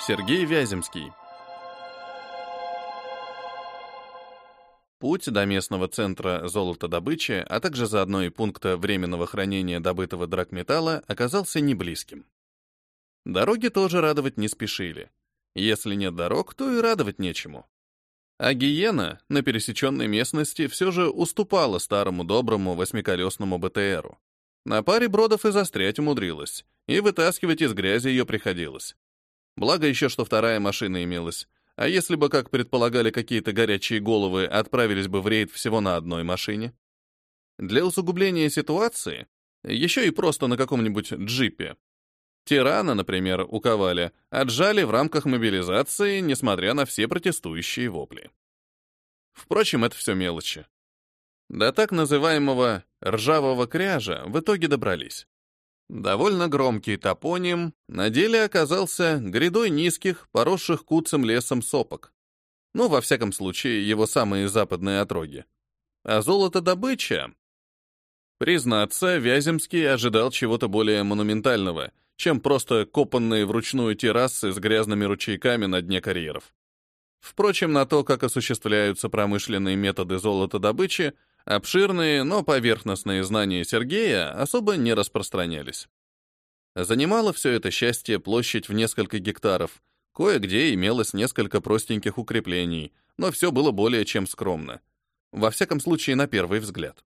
Сергей Вяземский. Путь до местного центра золотодобычи, а также заодно и пункта временного хранения добытого драгметалла оказался неблизким. Дороги тоже радовать не спешили. Если нет дорог, то и радовать нечему. А Гиена на пересеченной местности все же уступала старому доброму восьмиколесному БТРу. На паре бродов и застрять умудрилась, и вытаскивать из грязи ее приходилось. Благо еще, что вторая машина имелась. А если бы, как предполагали какие-то горячие головы, отправились бы в рейд всего на одной машине? Для усугубления ситуации, еще и просто на каком-нибудь джипе. Тирана, например, у Коваля, отжали в рамках мобилизации, несмотря на все протестующие вопли. Впрочем, это все мелочи. До так называемого «ржавого кряжа» в итоге добрались. Довольно громкий топоним на деле оказался грядой низких, поросших куцым лесом сопок. Ну, во всяком случае, его самые западные отроги. А золотодобыча... Признаться, Вяземский ожидал чего-то более монументального, чем просто копанные вручную террасы с грязными ручейками на дне карьеров. Впрочем, на то, как осуществляются промышленные методы золотодобычи, Обширные, но поверхностные знания Сергея особо не распространялись. Занимало все это счастье площадь в несколько гектаров, кое-где имелось несколько простеньких укреплений, но все было более чем скромно. Во всяком случае, на первый взгляд.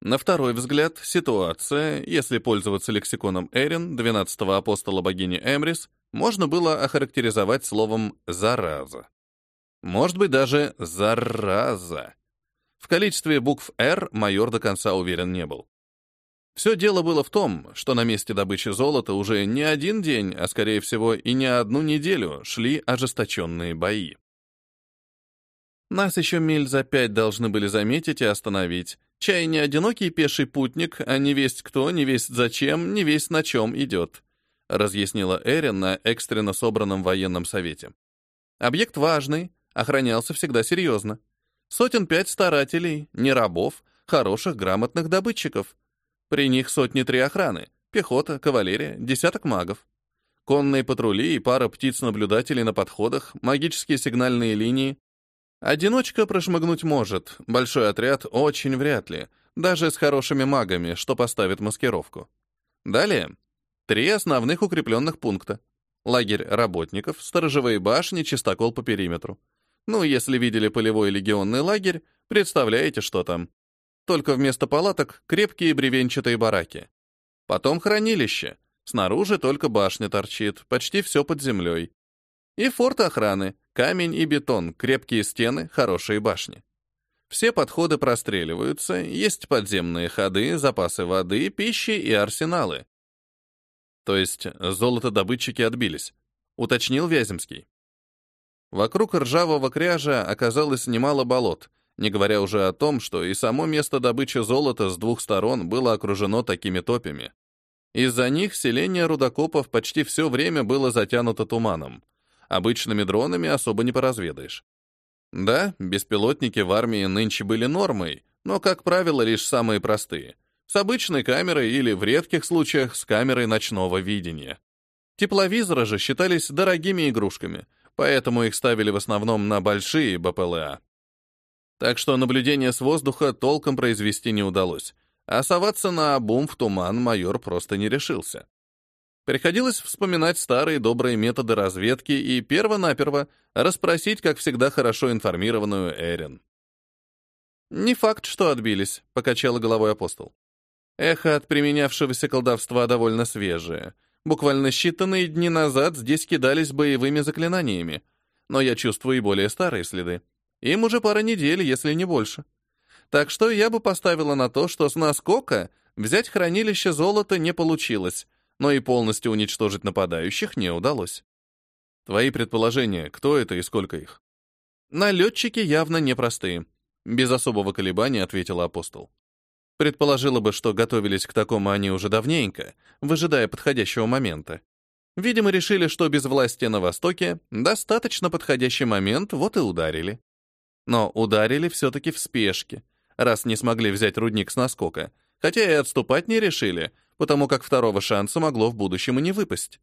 На второй взгляд, ситуация, если пользоваться лексиконом Эрин, 12-го апостола богини Эмрис, можно было охарактеризовать словом «зараза». Может быть, даже «зараза». В количестве букв «Р» майор до конца уверен не был. Все дело было в том, что на месте добычи золота уже не один день, а скорее всего и не одну неделю шли ожесточенные бои. Нас еще миль за пять должны были заметить и остановить. Чай не одинокий пеший путник, а не весть кто, не весть зачем, не весть на чем идет, разъяснила Эрин на экстренно собранном военном совете. Объект важный, охранялся всегда серьезно. Сотен пять старателей, не рабов, хороших, грамотных добытчиков. При них сотни три охраны, пехота, кавалерия, десяток магов. Конные патрули и пара птиц-наблюдателей на подходах, магические сигнальные линии. Одиночка прошмыгнуть может, большой отряд очень вряд ли, даже с хорошими магами, что поставит маскировку. Далее, три основных укрепленных пункта. Лагерь работников, сторожевые башни, чистокол по периметру. Ну, если видели полевой легионный лагерь, представляете, что там. Только вместо палаток крепкие бревенчатые бараки. Потом хранилище. Снаружи только башня торчит, почти все под землей. И форт охраны, камень и бетон, крепкие стены, хорошие башни. Все подходы простреливаются, есть подземные ходы, запасы воды, пищи и арсеналы. То есть золотодобытчики отбились, уточнил Вяземский. Вокруг ржавого кряжа оказалось немало болот, не говоря уже о том, что и само место добычи золота с двух сторон было окружено такими топями. Из-за них селение рудокопов почти все время было затянуто туманом. Обычными дронами особо не поразведаешь. Да, беспилотники в армии нынче были нормой, но, как правило, лишь самые простые. С обычной камерой или, в редких случаях, с камерой ночного видения. Тепловизоры же считались дорогими игрушками — поэтому их ставили в основном на большие БПЛА. Так что наблюдение с воздуха толком произвести не удалось, а соваться на обум в туман майор просто не решился. Приходилось вспоминать старые добрые методы разведки и перво-наперво расспросить, как всегда, хорошо информированную Эрин. «Не факт, что отбились», — покачал головой апостол. Эхо от применявшегося колдовства довольно свежее — Буквально считанные дни назад здесь кидались боевыми заклинаниями, но я чувствую и более старые следы. Им уже пара недель, если не больше. Так что я бы поставила на то, что с наскока взять хранилище золота не получилось, но и полностью уничтожить нападающих не удалось. Твои предположения, кто это и сколько их? Налетчики явно непростые. Без особого колебания ответил апостол. Предположила бы, что готовились к такому они уже давненько, выжидая подходящего момента. Видимо, решили, что без власти на Востоке достаточно подходящий момент, вот и ударили. Но ударили все-таки в спешке, раз не смогли взять рудник с наскока, хотя и отступать не решили, потому как второго шанса могло в будущем и не выпасть.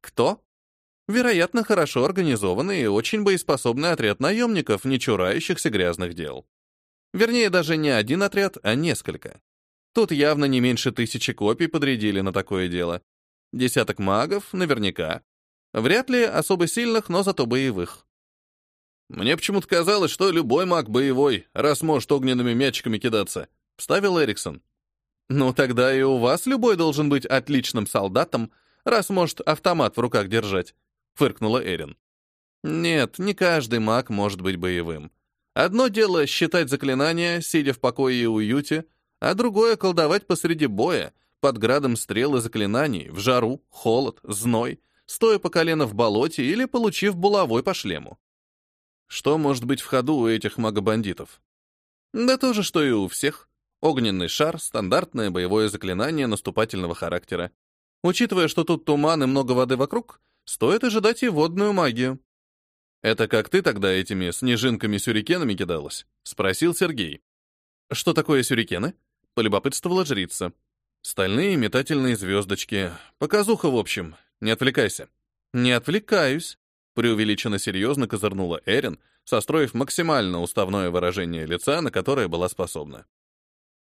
Кто? Вероятно, хорошо организованный и очень боеспособный отряд наемников, не чурающихся грязных дел. Вернее, даже не один отряд, а несколько. Тут явно не меньше тысячи копий подрядили на такое дело. Десяток магов, наверняка. Вряд ли особо сильных, но зато боевых. «Мне почему-то казалось, что любой маг боевой, раз может огненными мячиками кидаться», — вставил Эриксон. «Ну, тогда и у вас любой должен быть отличным солдатом, раз может автомат в руках держать», — фыркнула Эрин. «Нет, не каждый маг может быть боевым. Одно дело — считать заклинания, сидя в покое и уюте, а другое — колдовать посреди боя, под градом стрел и заклинаний, в жару, холод, зной, стоя по колено в болоте или получив булавой по шлему. Что может быть в ходу у этих магобандитов? Да то же, что и у всех. Огненный шар — стандартное боевое заклинание наступательного характера. Учитывая, что тут туман и много воды вокруг, стоит ожидать и водную магию. «Это как ты тогда этими снежинками-сюрикенами кидалась?» — спросил Сергей. «Что такое сюрикены?» — полюбопытствовала жрица. «Стальные метательные звездочки. Показуха, в общем. Не отвлекайся». «Не отвлекаюсь», преувеличенно серьезно козырнула Эрин, состроив максимально уставное выражение лица, на которое была способна.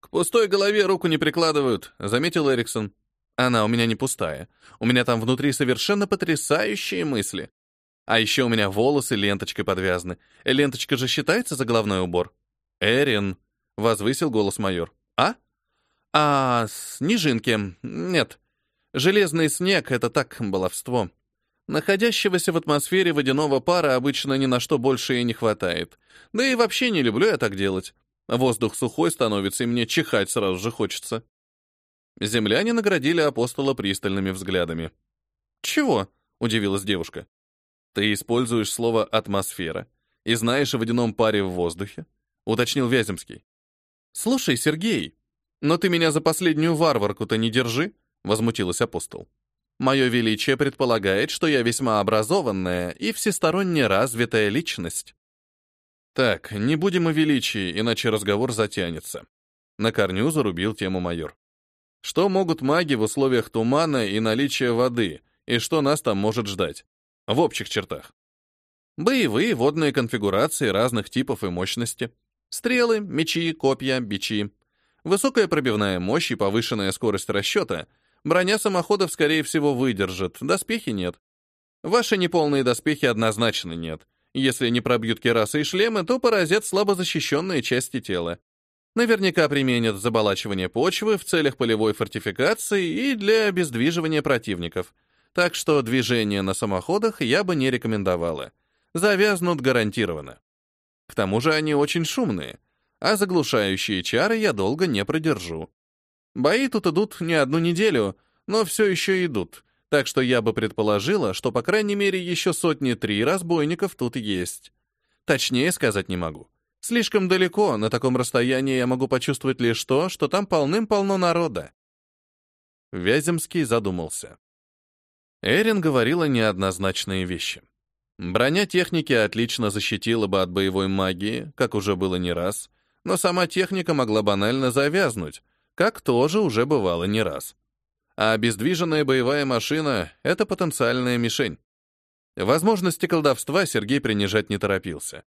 «К пустой голове руку не прикладывают», — заметил Эриксон. «Она у меня не пустая. У меня там внутри совершенно потрясающие мысли. А еще у меня волосы ленточкой подвязаны. Ленточка же считается за головной убор?» «Эрин», — возвысил голос майор. «А? А, снежинки. Нет. Железный снег — это так, баловство. Находящегося в атмосфере водяного пара обычно ни на что больше и не хватает. Да и вообще не люблю я так делать. Воздух сухой становится, и мне чихать сразу же хочется. Земляне наградили апостола пристальными взглядами. «Чего?» — удивилась девушка. «Ты используешь слово «атмосфера» и знаешь о водяном паре в воздухе?» — уточнил Вяземский. «Слушай, Сергей, но ты меня за последнюю варварку-то не держи», — возмутилась апостол. Мое величие предполагает, что я весьма образованная и всесторонне развитая личность. Так, не будем о величии, иначе разговор затянется. На корню зарубил тему майор. Что могут маги в условиях тумана и наличия воды, и что нас там может ждать? В общих чертах. Боевые водные конфигурации разных типов и мощности. Стрелы, мечи, копья, бичи. Высокая пробивная мощь и повышенная скорость расчета — Броня самоходов, скорее всего, выдержит, доспехи нет. Ваши неполные доспехи однозначно нет. Если не пробьют керасы и шлемы, то поразят слабо защищенные части тела. Наверняка применят заболачивание почвы в целях полевой фортификации и для обездвиживания противников. Так что движение на самоходах я бы не рекомендовала. Завязнут гарантированно. К тому же они очень шумные, а заглушающие чары я долго не продержу. Бои тут идут не одну неделю, но все еще идут, так что я бы предположила, что по крайней мере еще сотни-три разбойников тут есть. Точнее сказать не могу. Слишком далеко, на таком расстоянии я могу почувствовать лишь то, что там полным-полно народа. Вяземский задумался. Эрин говорила неоднозначные вещи. Броня техники отлично защитила бы от боевой магии, как уже было не раз, но сама техника могла банально завязнуть, как тоже уже бывало не раз. А обездвиженная боевая машина — это потенциальная мишень. Возможности колдовства Сергей принижать не торопился.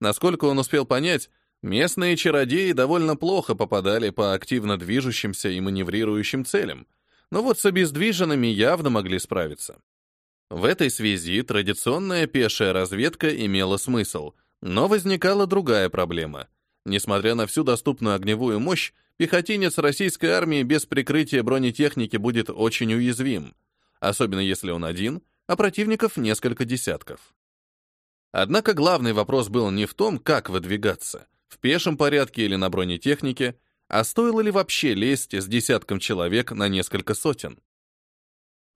Насколько он успел понять, местные чародеи довольно плохо попадали по активно движущимся и маневрирующим целям, но вот с обездвиженными явно могли справиться. В этой связи традиционная пешая разведка имела смысл, но возникала другая проблема. Несмотря на всю доступную огневую мощь, пехотинец российской армии без прикрытия бронетехники будет очень уязвим, особенно если он один, а противников несколько десятков. Однако главный вопрос был не в том, как выдвигаться, в пешем порядке или на бронетехнике, а стоило ли вообще лезть с десятком человек на несколько сотен.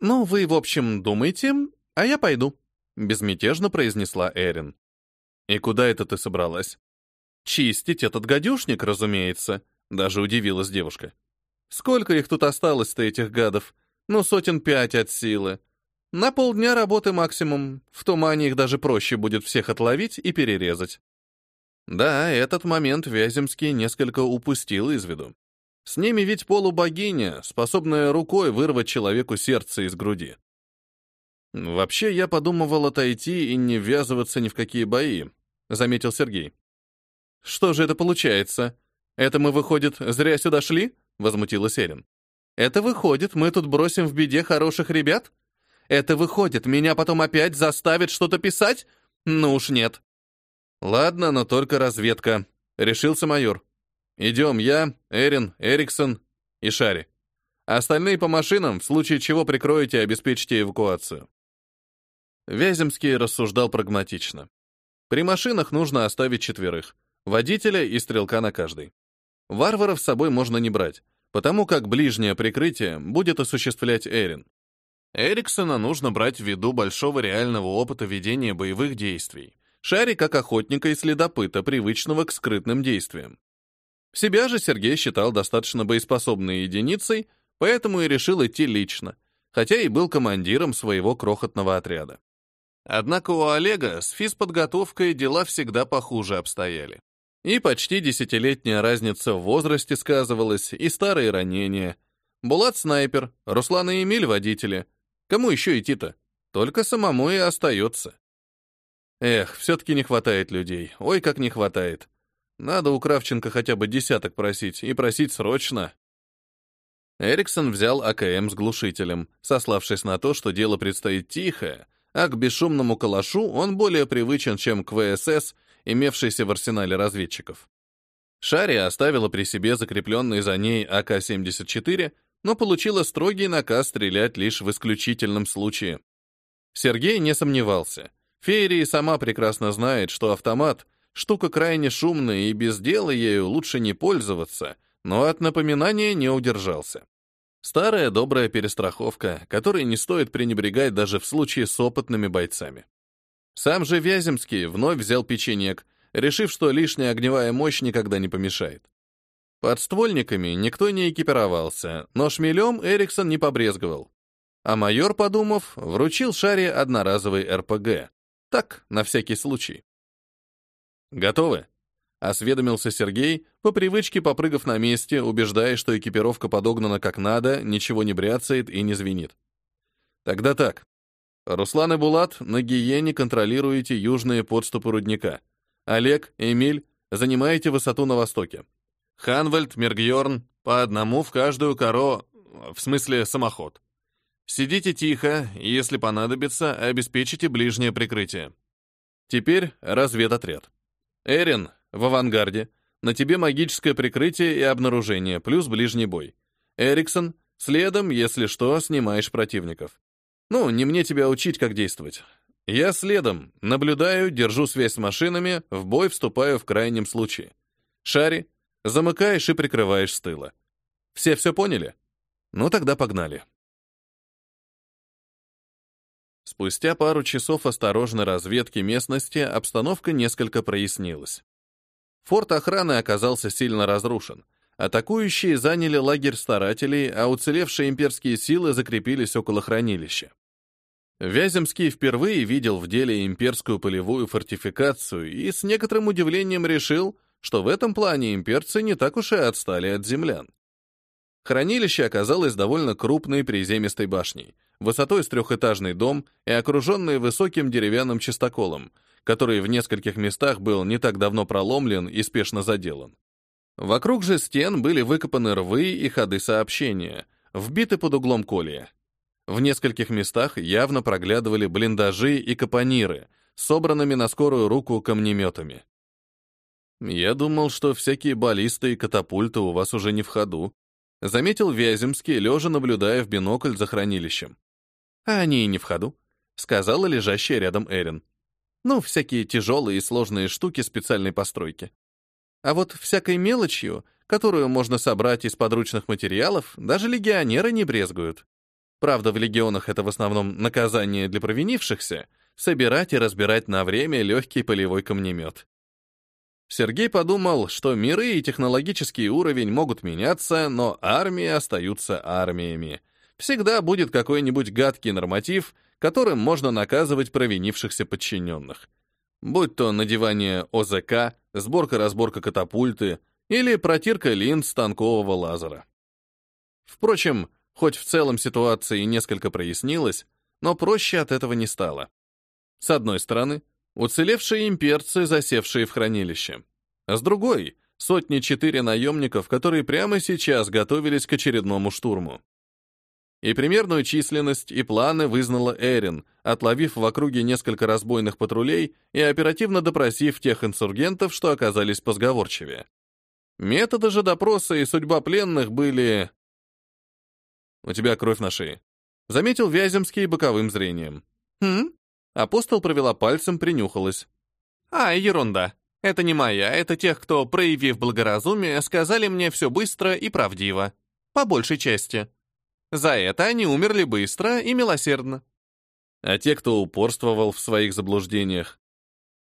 «Ну, вы, в общем, думаете, а я пойду», — безмятежно произнесла Эрин. «И куда это ты собралась?» «Чистить этот гадюшник, разумеется», даже удивилась девушка. Сколько их тут осталось-то, этих гадов? Ну, сотен пять от силы. На полдня работы максимум. В тумане их даже проще будет всех отловить и перерезать. Да, этот момент Вяземский несколько упустил из виду. С ними ведь полубогиня, способная рукой вырвать человеку сердце из груди. Вообще, я подумывал отойти и не ввязываться ни в какие бои, заметил Сергей. Что же это получается? Это мы, выходит, зря сюда шли? возмутилась Эрин. Это выходит, мы тут бросим в беде хороших ребят? Это выходит, меня потом опять заставят что-то писать? Ну уж нет. Ладно, но только разведка, решился майор. Идем я, Эрин, Эриксон и Шари. Остальные по машинам, в случае чего прикроете и обеспечите эвакуацию. Вяземский рассуждал прагматично. При машинах нужно оставить четверых, водителя и стрелка на каждый. Варваров с собой можно не брать, потому как ближнее прикрытие будет осуществлять Эрин. Эриксона нужно брать ввиду большого реального опыта ведения боевых действий, Шари как охотника и следопыта, привычного к скрытным действиям. Себя же Сергей считал достаточно боеспособной единицей, поэтому и решил идти лично, хотя и был командиром своего крохотного отряда. Однако у Олега с физподготовкой дела всегда похуже обстояли. И почти десятилетняя разница в возрасте сказывалась, и старые ранения. Булат снайпер, Руслан и Эмиль водители. Кому еще идти-то? Только самому и остается. Эх, все-таки не хватает людей. Ой, как не хватает. Надо у Кравченко хотя бы десяток просить, и просить срочно. Эриксон взял АКМ с глушителем, сославшись на то, что дело предстоит тихое, а к бесшумному калашу он более привычен, чем к ВСС, имевшейся в арсенале разведчиков. Шари оставила при себе закрепленный за ней АК-74, но получила строгий наказ стрелять лишь в исключительном случае. Сергей не сомневался — Феерия сама прекрасно знает, что автомат — штука крайне шумная, и без дела ею лучше не пользоваться, но от напоминания не удержался. Старая добрая перестраховка, которой не стоит пренебрегать даже в случае с опытными бойцами. Сам же Вяземский вновь взял печенек, решив, что лишняя огневая мощь никогда не помешает. Под ствольниками никто не экипировался, но шмелем Эриксон не побрезговал. А майор, подумав, вручил Шаре одноразовый РПГ, так, на всякий случай. «Готовы?» — осведомился Сергей, по привычке попрыгав на месте, убеждая, что экипировка подогнана как надо, ничего не бряцает и не звенит. «Тогда так. Руслан и Булат на Гиене контролируете южные подступы рудника. Олег, Эмиль, занимаете высоту на востоке. Ханвальд, Мергьорн, по одному в каждую коро... в смысле самоход. Сидите тихо, и, если понадобится, обеспечите ближнее прикрытие. Теперь разведотряд. Эрин, в авангарде. На тебе магическое прикрытие и обнаружение, плюс ближний бой. Эриксон, следом, если что, снимаешь противников. Ну, не мне тебя учить, как действовать. Я следом, наблюдаю, держу связь с машинами, в бой вступаю в крайнем случае. Шари, замыкаешь и прикрываешь с тыла. Все все поняли? Ну тогда погнали. Спустя пару часов осторожной разведки местности обстановка несколько прояснилась. Форт охраны оказался сильно разрушен. Атакующие заняли лагерь старателей, а уцелевшие имперские силы закрепились около хранилища. Вяземский впервые видел в деле имперскую полевую фортификацию и с некоторым удивлением решил, что в этом плане имперцы не так уж и отстали от землян. Хранилище оказалось довольно крупной приземистой башней, высотой с трехэтажный дом и окруженный высоким деревянным чистоколом, который в нескольких местах был не так давно проломлен и спешно заделан. Вокруг же стен были выкопаны рвы и ходы сообщения, вбиты под углом колия. В нескольких местах явно проглядывали блиндажи и капониры, собранными на скорую руку камнеметами. «Я думал, что всякие баллисты и катапульты у вас уже не в ходу», заметил Вяземский, лежа наблюдая в бинокль за хранилищем. А они и не в ходу, сказала лежащая рядом Эрин. Ну, всякие тяжелые и сложные штуки специальной постройки. А вот всякой мелочью, которую можно собрать из подручных материалов, даже легионеры не брезгуют. Правда, в легионах это в основном наказание для провинившихся — собирать и разбирать на время легкий полевой камнемет. Сергей подумал, что миры и технологический уровень могут меняться, но армии остаются армиями — всегда будет какой-нибудь гадкий норматив, которым можно наказывать провинившихся подчиненных. Будь то надевание ОЗК, сборка-разборка катапульты или протирка линз станкового лазера. Впрочем, хоть в целом ситуация и несколько прояснилась, но проще от этого не стало. С одной стороны, уцелевшие имперцы, засевшие в хранилище. А с другой — сотни четыре наемников, которые прямо сейчас готовились к очередному штурму. И примерную численность и планы вызнала Эрин, отловив в округе несколько разбойных патрулей и оперативно допросив тех инсургентов, что оказались позговорчивее. Методы же допроса и судьба пленных были... «У тебя кровь на шее», — заметил Вяземский боковым зрением. «Хм?» Апостол провела пальцем, принюхалась. «А, ерунда. Это не моя, это тех, кто, проявив благоразумие, сказали мне все быстро и правдиво. По большей части». За это они умерли быстро и милосердно. А те, кто упорствовал в своих заблуждениях?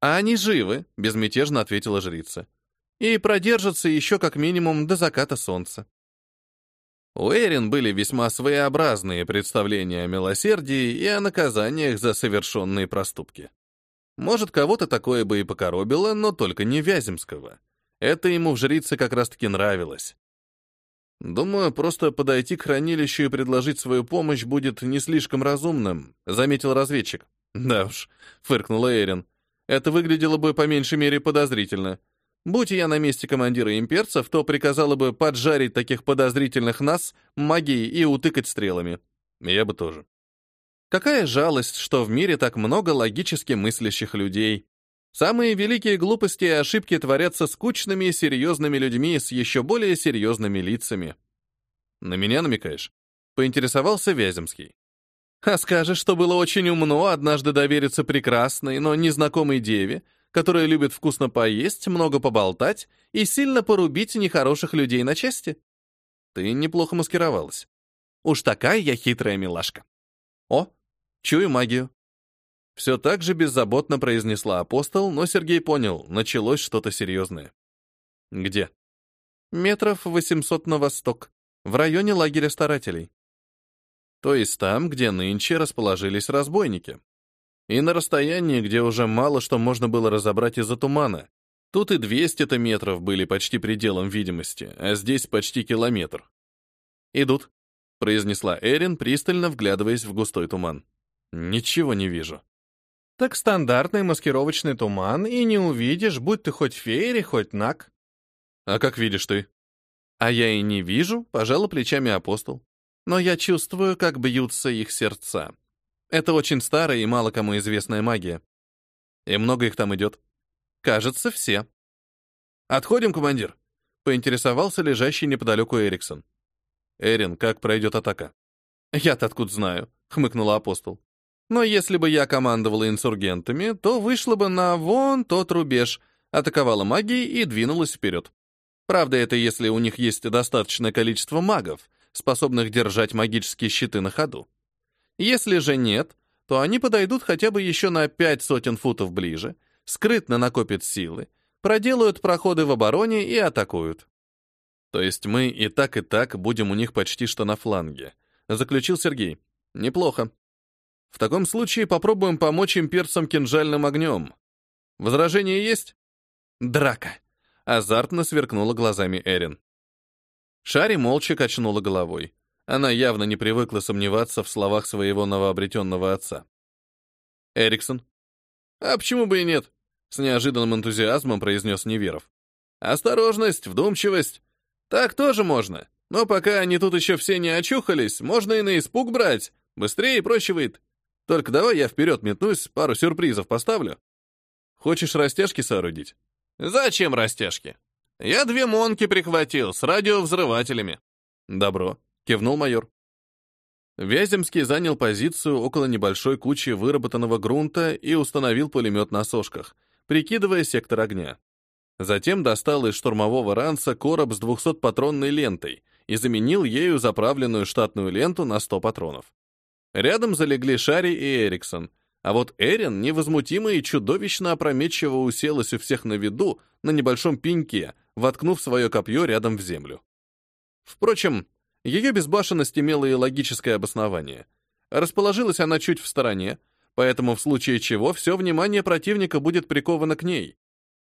А они живы, безмятежно ответила жрица. И продержатся еще как минимум до заката солнца. У Эрин были весьма своеобразные представления о милосердии и о наказаниях за совершенные проступки. Может, кого-то такое бы и покоробило, но только не Вяземского. Это ему в жрице как раз-таки нравилось. «Думаю, просто подойти к хранилищу и предложить свою помощь будет не слишком разумным», — заметил разведчик. «Да уж», — фыркнула Эрин. «Это выглядело бы по меньшей мере подозрительно. Будь я на месте командира имперцев, то приказала бы поджарить таких подозрительных нас магией и утыкать стрелами. Я бы тоже. Какая жалость, что в мире так много логически мыслящих людей. Самые великие глупости и ошибки творятся скучными и серьезными людьми с еще более серьезными лицами. На меня намекаешь? Поинтересовался Вяземский. А скажешь, что было очень умно однажды довериться прекрасной, но незнакомой деве, которая любит вкусно поесть, много поболтать и сильно порубить нехороших людей на части? Ты неплохо маскировалась. Уж такая я хитрая милашка. О, чую магию. Все так же беззаботно произнесла апостол, но Сергей понял, началось что-то серьезное. Где? Метров 800 на восток, в районе лагеря старателей. То есть там, где нынче расположились разбойники. И на расстоянии, где уже мало что можно было разобрать из-за тумана. Тут и 200-то метров были почти пределом видимости, а здесь почти километр. «Идут», — произнесла Эрин, пристально вглядываясь в густой туман. «Ничего не вижу». Так стандартный маскировочный туман, и не увидишь, будь ты хоть феери, хоть наг. А как видишь ты? А я и не вижу, пожала плечами апостол. Но я чувствую, как бьются их сердца. Это очень старая и мало кому известная магия. И много их там идет. Кажется, все. Отходим, командир. Поинтересовался лежащий неподалеку Эриксон. Эрин, как пройдет атака? Я-то откуда знаю, хмыкнула апостол. Но если бы я командовала инсургентами, то вышла бы на вон тот рубеж, атаковала магией и двинулась вперед. Правда, это если у них есть достаточное количество магов, способных держать магические щиты на ходу. Если же нет, то они подойдут хотя бы еще на пять сотен футов ближе, скрытно накопят силы, проделают проходы в обороне и атакуют. То есть мы и так, и так будем у них почти что на фланге, заключил Сергей. Неплохо. В таком случае попробуем помочь имперцам кинжальным огнем. Возражения есть? Драка. Азартно сверкнула глазами Эрин. Шари молча качнула головой. Она явно не привыкла сомневаться в словах своего новообретенного отца. Эриксон. А почему бы и нет? С неожиданным энтузиазмом произнес Неверов. Осторожность, вдумчивость. Так тоже можно. Но пока они тут еще все не очухались, можно и на испуг брать. Быстрее и проще выйдет. Только давай я вперед метнусь, пару сюрпризов поставлю. Хочешь растяжки соорудить? Зачем растяжки? Я две монки прихватил с радиовзрывателями. Добро, кивнул майор. Вяземский занял позицию около небольшой кучи выработанного грунта и установил пулемет на сошках, прикидывая сектор огня. Затем достал из штурмового ранца короб с 200-патронной лентой и заменил ею заправленную штатную ленту на 100 патронов. Рядом залегли Шари и Эриксон, а вот Эрин невозмутимо и чудовищно опрометчиво уселась у всех на виду на небольшом пеньке, воткнув свое копье рядом в землю. Впрочем, ее безбашенность имела и логическое обоснование. Расположилась она чуть в стороне, поэтому в случае чего все внимание противника будет приковано к ней.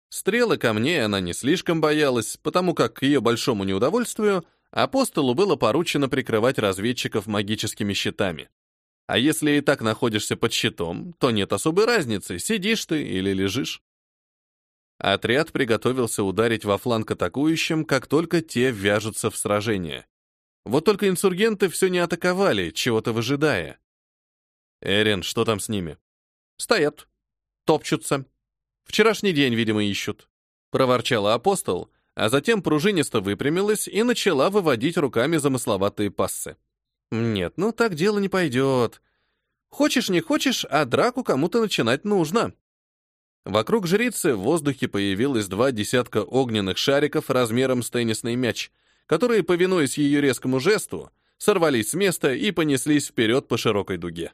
Стрелы камней она не слишком боялась, потому как к ее большому неудовольствию апостолу было поручено прикрывать разведчиков магическими щитами. А если и так находишься под щитом, то нет особой разницы, сидишь ты или лежишь. Отряд приготовился ударить во фланг атакующим, как только те вяжутся в сражение. Вот только инсургенты все не атаковали, чего-то выжидая. Эрин, что там с ними? Стоят. Топчутся. Вчерашний день, видимо, ищут. Проворчала апостол, а затем пружинисто выпрямилась и начала выводить руками замысловатые пассы. Нет, ну так дело не пойдет. Хочешь, не хочешь, а драку кому-то начинать нужно. Вокруг жрицы в воздухе появилось два десятка огненных шариков размером с теннисный мяч, которые, повинуясь ее резкому жесту, сорвались с места и понеслись вперед по широкой дуге.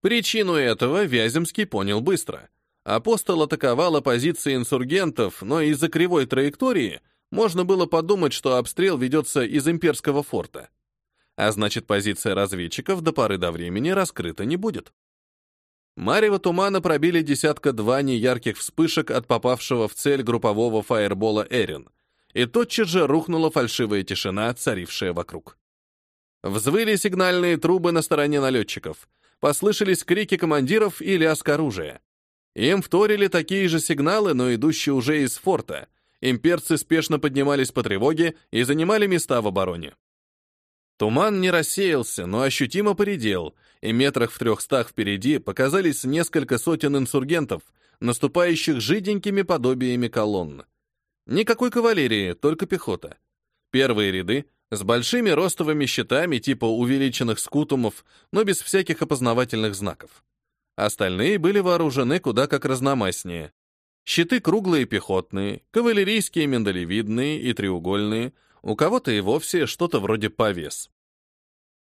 Причину этого Вяземский понял быстро. Апостол атаковала позиции инсургентов, но из-за кривой траектории можно было подумать, что обстрел ведется из имперского форта. А значит, позиция разведчиков до поры до времени раскрыта не будет. Марево тумана пробили десятка-два неярких вспышек от попавшего в цель группового фаербола Эрин, и тотчас же рухнула фальшивая тишина, царившая вокруг. Взвыли сигнальные трубы на стороне налетчиков, послышались крики командиров и лязг оружия. Им вторили такие же сигналы, но идущие уже из форта. Имперцы спешно поднимались по тревоге и занимали места в обороне. Туман не рассеялся, но ощутимо поредел, и метрах в трехстах впереди показались несколько сотен инсургентов, наступающих жиденькими подобиями колонн. Никакой кавалерии, только пехота. Первые ряды с большими ростовыми щитами типа увеличенных скутумов, но без всяких опознавательных знаков. Остальные были вооружены куда как разномастнее. Щиты круглые пехотные, кавалерийские миндалевидные и треугольные — у кого-то и вовсе что-то вроде повес.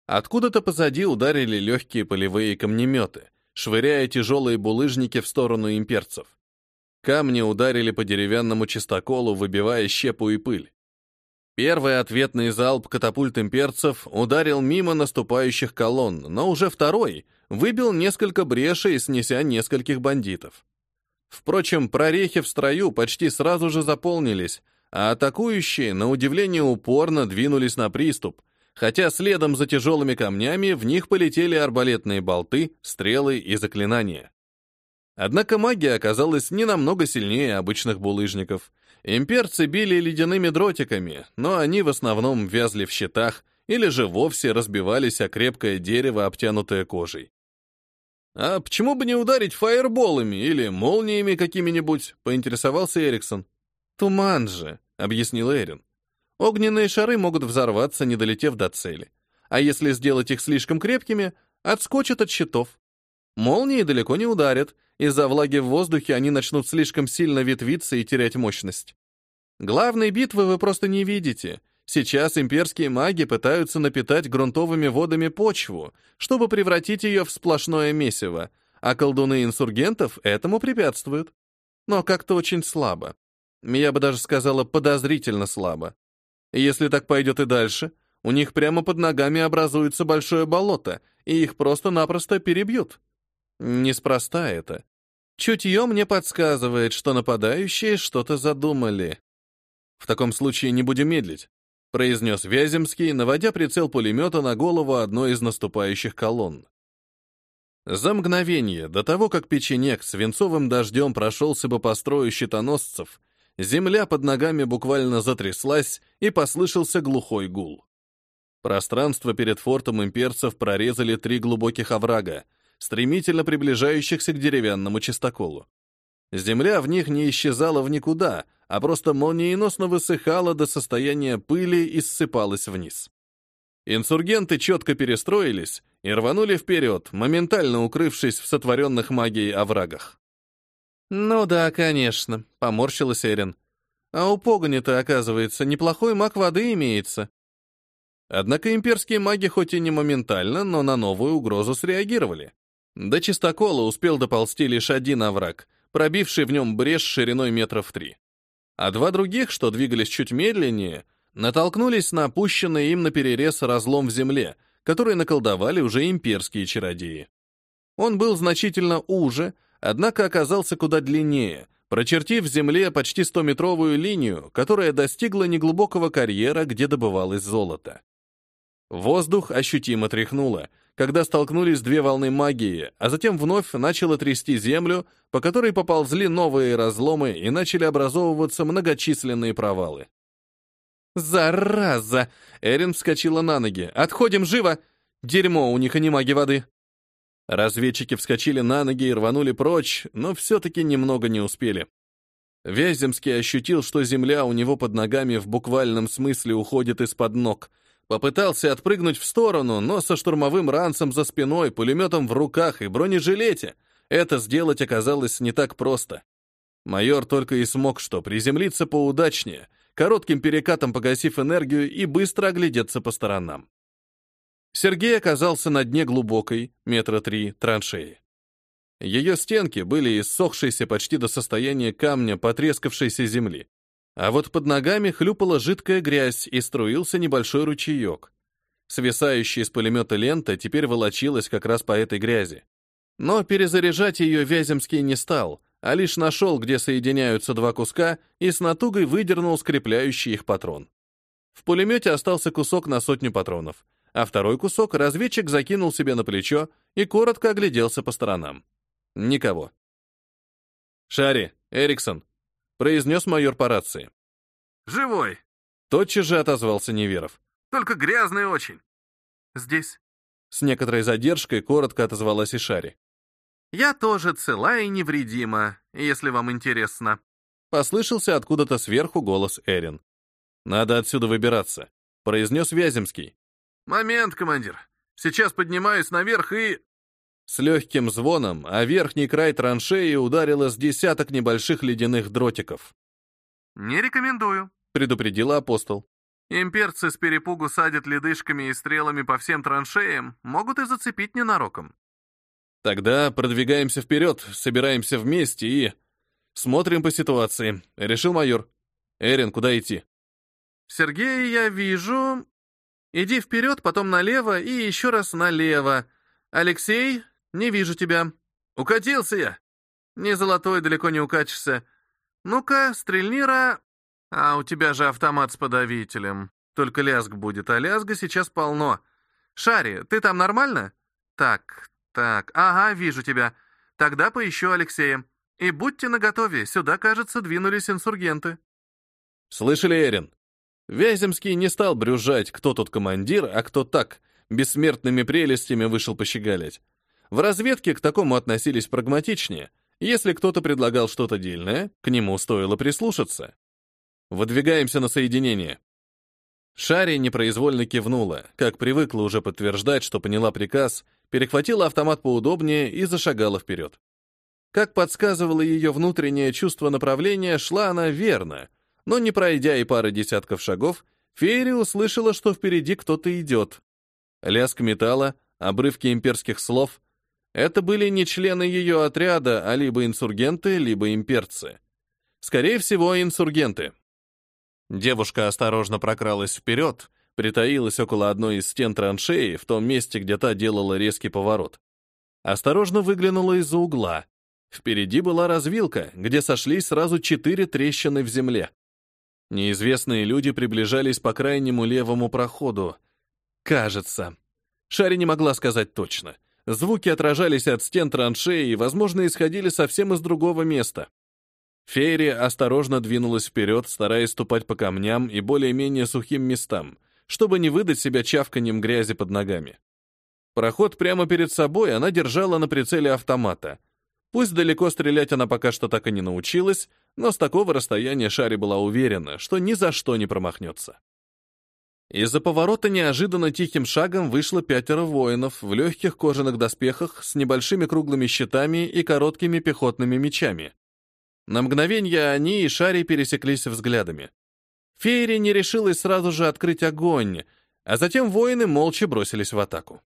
Откуда-то позади ударили легкие полевые камнеметы, швыряя тяжелые булыжники в сторону имперцев. Камни ударили по деревянному чистоколу, выбивая щепу и пыль. Первый ответный залп катапульт имперцев ударил мимо наступающих колонн, но уже второй выбил несколько брешей, снеся нескольких бандитов. Впрочем, прорехи в строю почти сразу же заполнились, а атакующие, на удивление, упорно двинулись на приступ, хотя следом за тяжелыми камнями в них полетели арбалетные болты, стрелы и заклинания. Однако магия оказалась не намного сильнее обычных булыжников. Имперцы били ледяными дротиками, но они в основном вязли в щитах или же вовсе разбивались о крепкое дерево, обтянутое кожей. «А почему бы не ударить фаерболами или молниями какими-нибудь?» — поинтересовался Эриксон. «Туман же», — объяснил Эрин. «Огненные шары могут взорваться, не долетев до цели. А если сделать их слишком крепкими, отскочат от щитов. Молнии далеко не ударят, из-за влаги в воздухе они начнут слишком сильно ветвиться и терять мощность. Главной битвы вы просто не видите. Сейчас имперские маги пытаются напитать грунтовыми водами почву, чтобы превратить ее в сплошное месиво, а колдуны инсургентов этому препятствуют. Но как-то очень слабо. Я бы даже сказала, подозрительно слабо. Если так пойдет и дальше, у них прямо под ногами образуется большое болото, и их просто-напросто перебьют. Неспроста это. Чутье мне подсказывает, что нападающие что-то задумали. В таком случае не будем медлить, произнес Вяземский, наводя прицел пулемета на голову одной из наступающих колонн. За мгновение до того, как печенек с венцовым дождем прошелся бы по строю щитоносцев, земля под ногами буквально затряслась, и послышался глухой гул. Пространство перед фортом имперцев прорезали три глубоких оврага, стремительно приближающихся к деревянному чистоколу. Земля в них не исчезала в никуда, а просто молниеносно высыхала до состояния пыли и ссыпалась вниз. Инсургенты четко перестроились и рванули вперед, моментально укрывшись в сотворенных магией оврагах. «Ну да, конечно», — поморщилась Эрин. «А у Погони-то, оказывается, неплохой маг воды имеется». Однако имперские маги хоть и не моментально, но на новую угрозу среагировали. До чистокола успел доползти лишь один овраг, пробивший в нем брешь шириной метров три. А два других, что двигались чуть медленнее, натолкнулись на опущенный им на перерез разлом в земле, который наколдовали уже имперские чародеи. Он был значительно уже, однако оказался куда длиннее, прочертив в земле почти 100-метровую линию, которая достигла неглубокого карьера, где добывалось золото. Воздух ощутимо тряхнуло, когда столкнулись две волны магии, а затем вновь начало трясти землю, по которой поползли новые разломы и начали образовываться многочисленные провалы. «Зараза!» — Эрин вскочила на ноги. «Отходим живо! Дерьмо, у них и не маги воды!» Разведчики вскочили на ноги и рванули прочь, но все-таки немного не успели. Вяземский ощутил, что земля у него под ногами в буквальном смысле уходит из-под ног. Попытался отпрыгнуть в сторону, но со штурмовым ранцем за спиной, пулеметом в руках и бронежилете это сделать оказалось не так просто. Майор только и смог что приземлиться поудачнее, коротким перекатом погасив энергию и быстро оглядеться по сторонам. Сергей оказался на дне глубокой, метра три, траншеи. Ее стенки были иссохшиеся почти до состояния камня потрескавшейся земли. А вот под ногами хлюпала жидкая грязь и струился небольшой ручеек. Свисающая из пулемета лента теперь волочилась как раз по этой грязи. Но перезаряжать ее Вяземский не стал, а лишь нашел, где соединяются два куска, и с натугой выдернул скрепляющий их патрон. В пулемете остался кусок на сотню патронов, а второй кусок разведчик закинул себе на плечо и коротко огляделся по сторонам. Никого. «Шари, Эриксон», — произнес майор по рации. «Живой!» — тотчас же отозвался Неверов. «Только грязный очень». «Здесь». С некоторой задержкой коротко отозвалась и Шари. «Я тоже цела и невредима, если вам интересно». Послышался откуда-то сверху голос Эрин. «Надо отсюда выбираться», — произнес Вяземский. «Момент, командир. Сейчас поднимаюсь наверх и...» С легким звоном, а верхний край траншеи ударило с десяток небольших ледяных дротиков. «Не рекомендую», — предупредила апостол. «Имперцы с перепугу садят ледышками и стрелами по всем траншеям, могут и зацепить ненароком». «Тогда продвигаемся вперед, собираемся вместе и...» «Смотрим по ситуации», — решил майор. «Эрин, куда идти?» «Сергей, я вижу...» Иди вперед, потом налево и еще раз налево. Алексей, не вижу тебя. Укатился я. Не золотой, далеко не укачешься. Ну-ка, стрельнира. А у тебя же автомат с подавителем. Только лязг будет, а лязга сейчас полно. Шари, ты там нормально? Так, так, ага, вижу тебя. Тогда поищу Алексея. И будьте наготове, сюда, кажется, двинулись инсургенты. Слышали, Эрин? Вяземский не стал брюзжать, кто тут командир, а кто так, бессмертными прелестями вышел пощегалять. В разведке к такому относились прагматичнее. Если кто-то предлагал что-то дельное, к нему стоило прислушаться. Выдвигаемся на соединение. Шари непроизвольно кивнула, как привыкла уже подтверждать, что поняла приказ, перехватила автомат поудобнее и зашагала вперед. Как подсказывало ее внутреннее чувство направления, шла она верно — но не пройдя и пары десятков шагов, Фейри услышала, что впереди кто-то идет. Лязг металла, обрывки имперских слов — это были не члены ее отряда, а либо инсургенты, либо имперцы. Скорее всего, инсургенты. Девушка осторожно прокралась вперед, притаилась около одной из стен траншеи, в том месте, где та делала резкий поворот. Осторожно выглянула из-за угла. Впереди была развилка, где сошлись сразу четыре трещины в земле. Неизвестные люди приближались по крайнему левому проходу. Кажется. Шари не могла сказать точно. Звуки отражались от стен траншеи и, возможно, исходили совсем из другого места. Фейри осторожно двинулась вперед, стараясь ступать по камням и более-менее сухим местам, чтобы не выдать себя чавканьем грязи под ногами. Проход прямо перед собой она держала на прицеле автомата. Пусть далеко стрелять она пока что так и не научилась, но с такого расстояния Шари была уверена, что ни за что не промахнется. Из-за поворота неожиданно тихим шагом вышло пятеро воинов в легких кожаных доспехах с небольшими круглыми щитами и короткими пехотными мечами. На мгновение они и Шари пересеклись взглядами. Фейри не решилась сразу же открыть огонь, а затем воины молча бросились в атаку.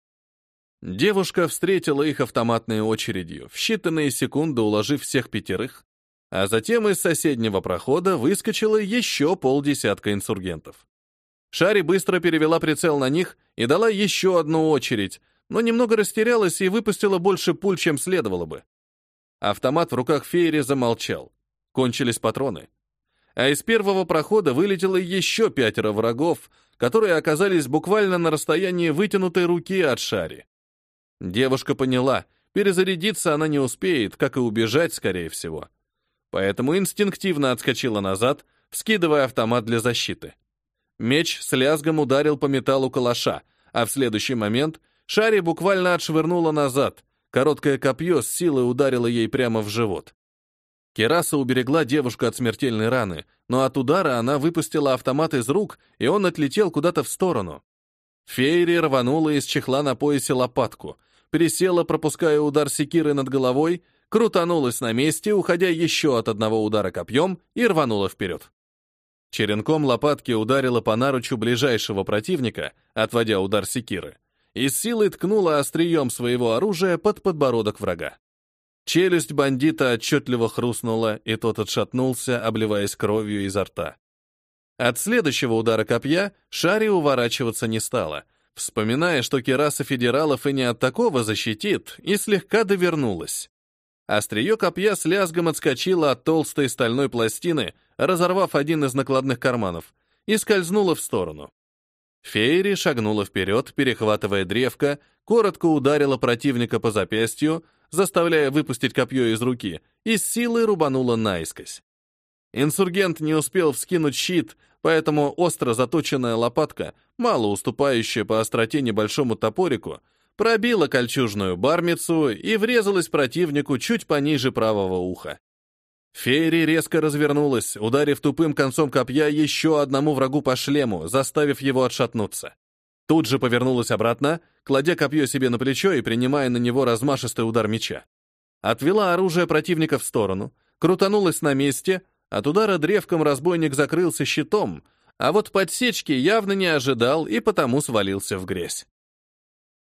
Девушка встретила их автоматной очередью, в считанные секунды уложив всех пятерых, а затем из соседнего прохода выскочило еще полдесятка инсургентов. Шари быстро перевела прицел на них и дала еще одну очередь, но немного растерялась и выпустила больше пуль, чем следовало бы. Автомат в руках Фейри замолчал. Кончились патроны. А из первого прохода вылетело еще пятеро врагов, которые оказались буквально на расстоянии вытянутой руки от Шари. Девушка поняла, перезарядиться она не успеет, как и убежать, скорее всего. Поэтому инстинктивно отскочила назад, вскидывая автомат для защиты. Меч с лязгом ударил по металлу калаша, а в следующий момент Шари буквально отшвырнула назад. Короткое копье с силой ударило ей прямо в живот. Кераса уберегла девушку от смертельной раны, но от удара она выпустила автомат из рук, и он отлетел куда-то в сторону. Фейри рванула из чехла на поясе лопатку, присела, пропуская удар секиры над головой, крутанулась на месте, уходя еще от одного удара копьем, и рванула вперед. Черенком лопатки ударила по наручу ближайшего противника, отводя удар секиры, и с силой ткнула острием своего оружия под подбородок врага. Челюсть бандита отчетливо хрустнула, и тот отшатнулся, обливаясь кровью изо рта. От следующего удара копья Шари уворачиваться не стала, вспоминая, что кераса федералов и не от такого защитит, и слегка довернулась. Острие копья с лязгом отскочило от толстой стальной пластины, разорвав один из накладных карманов, и скользнуло в сторону. Фейри шагнула вперед, перехватывая древко, коротко ударила противника по запястью, заставляя выпустить копье из руки, и с силой рубанула наискось. Инсургент не успел вскинуть щит, поэтому остро заточенная лопатка, мало уступающая по остроте небольшому топорику, пробила кольчужную бармицу и врезалась противнику чуть пониже правого уха. Фейри резко развернулась, ударив тупым концом копья еще одному врагу по шлему, заставив его отшатнуться. Тут же повернулась обратно, кладя копье себе на плечо и принимая на него размашистый удар меча. Отвела оружие противника в сторону, крутанулась на месте, от удара древком разбойник закрылся щитом, а вот подсечки явно не ожидал и потому свалился в грязь.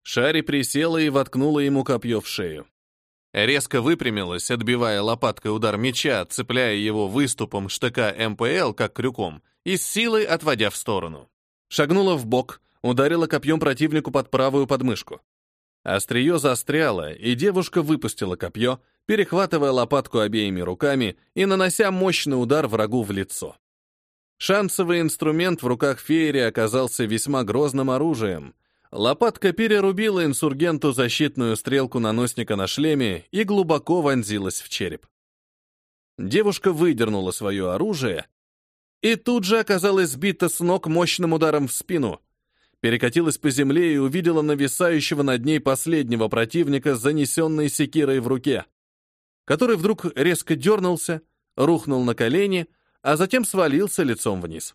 Шари присела и воткнула ему копье в шею. Резко выпрямилась, отбивая лопаткой удар меча, цепляя его выступом штыка МПЛ, как крюком, и с силой отводя в сторону. Шагнула в бок, ударила копьем противнику под правую подмышку. Острие застряло, и девушка выпустила копье, перехватывая лопатку обеими руками и нанося мощный удар врагу в лицо. Шансовый инструмент в руках Феери оказался весьма грозным оружием. Лопатка перерубила инсургенту защитную стрелку наносника на шлеме и глубоко вонзилась в череп. Девушка выдернула свое оружие и тут же оказалась сбита с ног мощным ударом в спину — перекатилась по земле и увидела нависающего над ней последнего противника с занесенной секирой в руке, который вдруг резко дернулся, рухнул на колени, а затем свалился лицом вниз.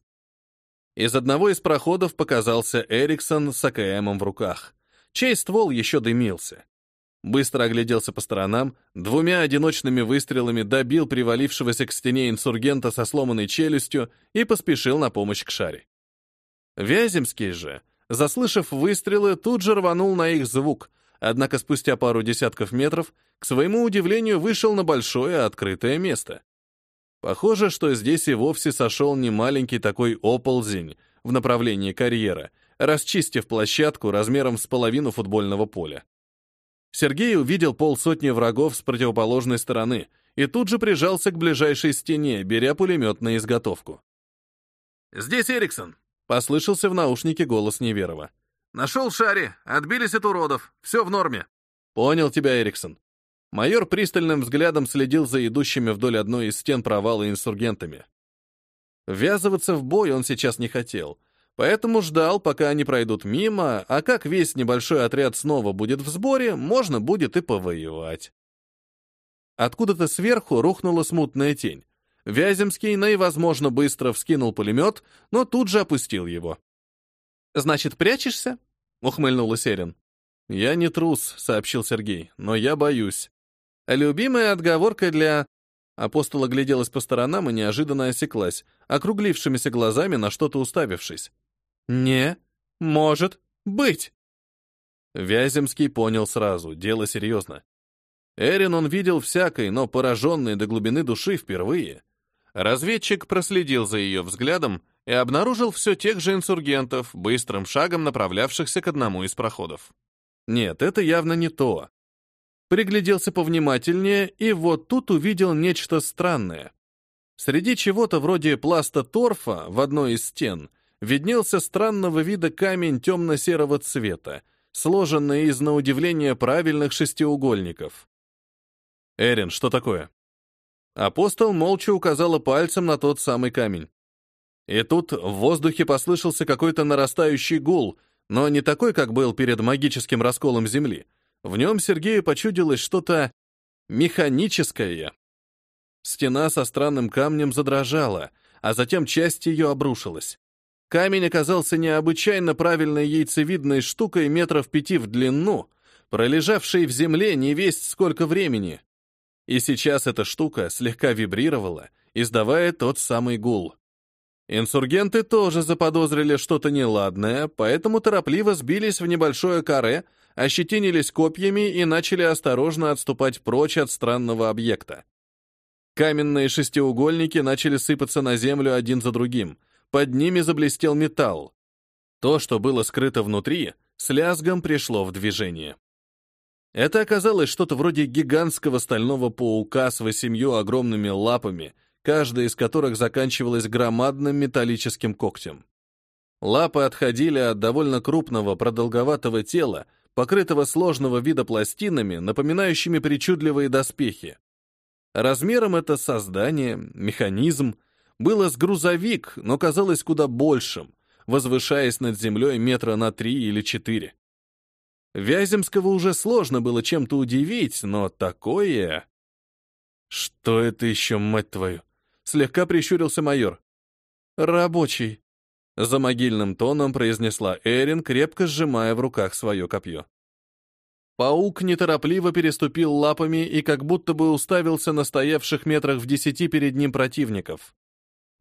Из одного из проходов показался Эриксон с АКМом в руках, чей ствол еще дымился. Быстро огляделся по сторонам, двумя одиночными выстрелами добил привалившегося к стене инсургента со сломанной челюстью и поспешил на помощь к шаре. Вяземский же, заслышав выстрелы, тут же рванул на их звук, однако спустя пару десятков метров, к своему удивлению, вышел на большое открытое место. Похоже, что здесь и вовсе сошел не маленький такой оползень в направлении карьера, расчистив площадку размером с половину футбольного поля. Сергей увидел полсотни врагов с противоположной стороны и тут же прижался к ближайшей стене, беря пулемет на изготовку. «Здесь Эриксон», Послышался в наушнике голос Неверова. «Нашел Шари, отбились от уродов, все в норме». «Понял тебя, Эриксон». Майор пристальным взглядом следил за идущими вдоль одной из стен провала инсургентами. Ввязываться в бой он сейчас не хотел, поэтому ждал, пока они пройдут мимо, а как весь небольшой отряд снова будет в сборе, можно будет и повоевать. Откуда-то сверху рухнула смутная тень. Вяземский наивозможно быстро вскинул пулемет, но тут же опустил его. «Значит, прячешься?» — ухмыльнулась Эрин. «Я не трус», — сообщил Сергей, — «но я боюсь». Любимая отговорка для... Апостол огляделась по сторонам и неожиданно осеклась, округлившимися глазами на что-то уставившись. «Не, может быть». Вяземский понял сразу, дело серьезно. Эрин он видел всякой, но пораженный до глубины души впервые. Разведчик проследил за ее взглядом и обнаружил все тех же инсургентов, быстрым шагом направлявшихся к одному из проходов. Нет, это явно не то. Пригляделся повнимательнее и вот тут увидел нечто странное. Среди чего-то вроде пласта торфа в одной из стен виднелся странного вида камень темно-серого цвета, сложенное из, на удивление, правильных шестиугольников. «Эрин, что такое?» Апостол молча указала пальцем на тот самый камень. И тут в воздухе послышался какой-то нарастающий гул, но не такой, как был перед магическим расколом Земли. В нем Сергею почудилось что-то механическое. Стена со странным камнем задрожала, а затем часть ее обрушилась. Камень оказался необычайно правильной яйцевидной штукой метров пяти в длину, пролежавшей в земле не весть сколько времени. И сейчас эта штука слегка вибрировала, издавая тот самый гул. Инсургенты тоже заподозрили что-то неладное, поэтому торопливо сбились в небольшое каре, ощетинились копьями и начали осторожно отступать прочь от странного объекта. Каменные шестиугольники начали сыпаться на землю один за другим. Под ними заблестел металл. То, что было скрыто внутри, с лязгом пришло в движение. Это оказалось что-то вроде гигантского стального паука с восемью огромными лапами — каждая из которых заканчивалась громадным металлическим когтем. Лапы отходили от довольно крупного продолговатого тела, покрытого сложного вида пластинами, напоминающими причудливые доспехи. Размером это создание, механизм, было с грузовик, но казалось куда большим, возвышаясь над землей метра на три или четыре. Вяземского уже сложно было чем-то удивить, но такое... Что это еще, мать твою? Слегка прищурился майор. «Рабочий», — за могильным тоном произнесла Эрин, крепко сжимая в руках свое копье. Паук неторопливо переступил лапами и как будто бы уставился на стоявших метрах в десяти перед ним противников.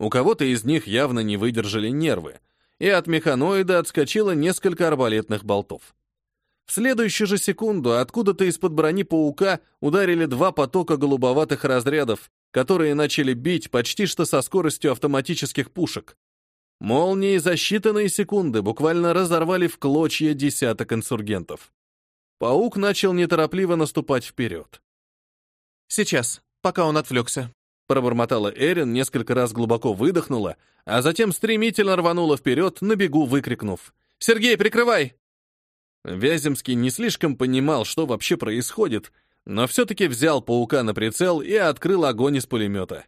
У кого-то из них явно не выдержали нервы, и от механоида отскочило несколько арбалетных болтов. В следующую же секунду откуда-то из-под брони паука ударили два потока голубоватых разрядов, которые начали бить почти что со скоростью автоматических пушек. Молнии за считанные секунды буквально разорвали в клочья десяток инсургентов. Паук начал неторопливо наступать вперед. «Сейчас, пока он отвлекся», — пробормотала Эрин, несколько раз глубоко выдохнула, а затем стремительно рванула вперед, на бегу выкрикнув. «Сергей, прикрывай!» Вяземский не слишком понимал, что вообще происходит, но все-таки взял паука на прицел и открыл огонь из пулемета.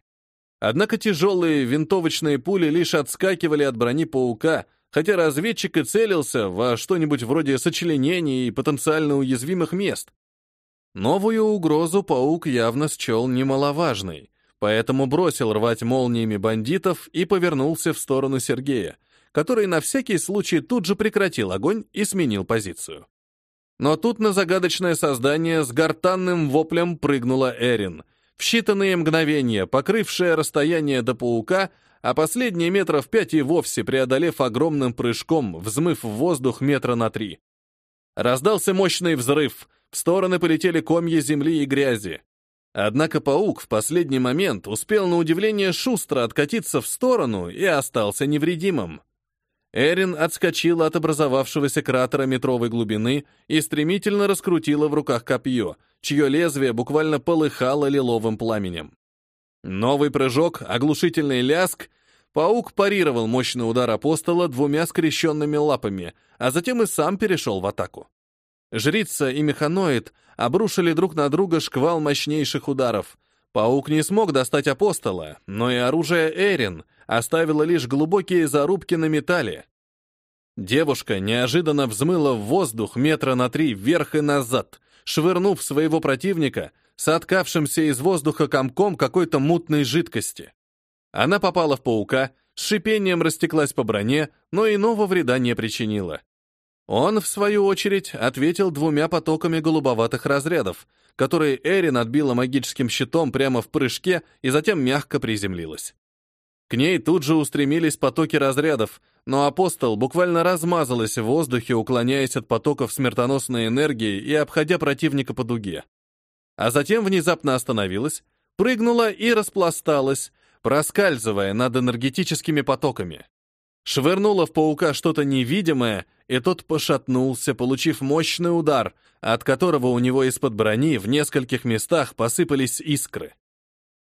Однако тяжелые винтовочные пули лишь отскакивали от брони паука, хотя разведчик и целился во что-нибудь вроде сочленений и потенциально уязвимых мест. Новую угрозу паук явно счел немаловажной, поэтому бросил рвать молниями бандитов и повернулся в сторону Сергея, который на всякий случай тут же прекратил огонь и сменил позицию. Но тут на загадочное создание с гортанным воплем прыгнула Эрин, в считанные мгновения покрывшая расстояние до паука, а последние метров пять и вовсе преодолев огромным прыжком, взмыв в воздух метра на три. Раздался мощный взрыв, в стороны полетели комья земли и грязи. Однако паук в последний момент успел на удивление шустро откатиться в сторону и остался невредимым. Эрин отскочила от образовавшегося кратера метровой глубины и стремительно раскрутила в руках копье, чье лезвие буквально полыхало лиловым пламенем. Новый прыжок, оглушительный ляск. Паук парировал мощный удар апостола двумя скрещенными лапами, а затем и сам перешел в атаку. Жрица и механоид обрушили друг на друга шквал мощнейших ударов. Паук не смог достать апостола, но и оружие Эрин — оставила лишь глубокие зарубки на металле. Девушка неожиданно взмыла в воздух метра на три вверх и назад, швырнув своего противника с откавшимся из воздуха комком какой-то мутной жидкости. Она попала в паука, с шипением растеклась по броне, но иного вреда не причинила. Он, в свою очередь, ответил двумя потоками голубоватых разрядов, которые Эрин отбила магическим щитом прямо в прыжке и затем мягко приземлилась. К ней тут же устремились потоки разрядов, но апостол буквально размазалась в воздухе, уклоняясь от потоков смертоносной энергии и обходя противника по дуге. А затем внезапно остановилась, прыгнула и распласталась, проскальзывая над энергетическими потоками. Швырнула в паука что-то невидимое, и тот пошатнулся, получив мощный удар, от которого у него из-под брони в нескольких местах посыпались искры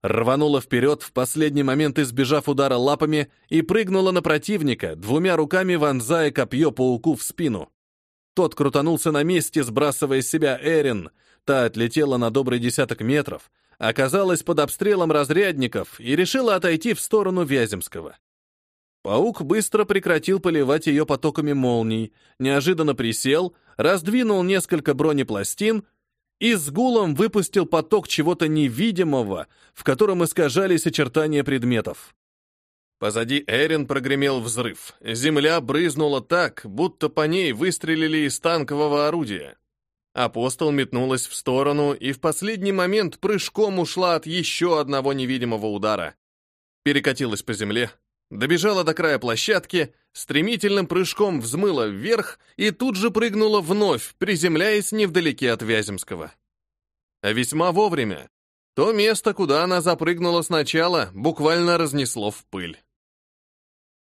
рванула вперед, в последний момент избежав удара лапами, и прыгнула на противника, двумя руками вонзая копье пауку в спину. Тот крутанулся на месте, сбрасывая с себя Эрин. Та отлетела на добрый десяток метров, оказалась под обстрелом разрядников и решила отойти в сторону Вяземского. Паук быстро прекратил поливать ее потоками молний, неожиданно присел, раздвинул несколько бронепластин и с гулом выпустил поток чего-то невидимого, в котором искажались очертания предметов. Позади Эрин прогремел взрыв. Земля брызнула так, будто по ней выстрелили из танкового орудия. Апостол метнулась в сторону и в последний момент прыжком ушла от еще одного невидимого удара. Перекатилась по земле, добежала до края площадки, стремительным прыжком взмыла вверх и тут же прыгнула вновь, приземляясь невдалеке от Вяземского. А весьма вовремя. То место, куда она запрыгнула сначала, буквально разнесло в пыль.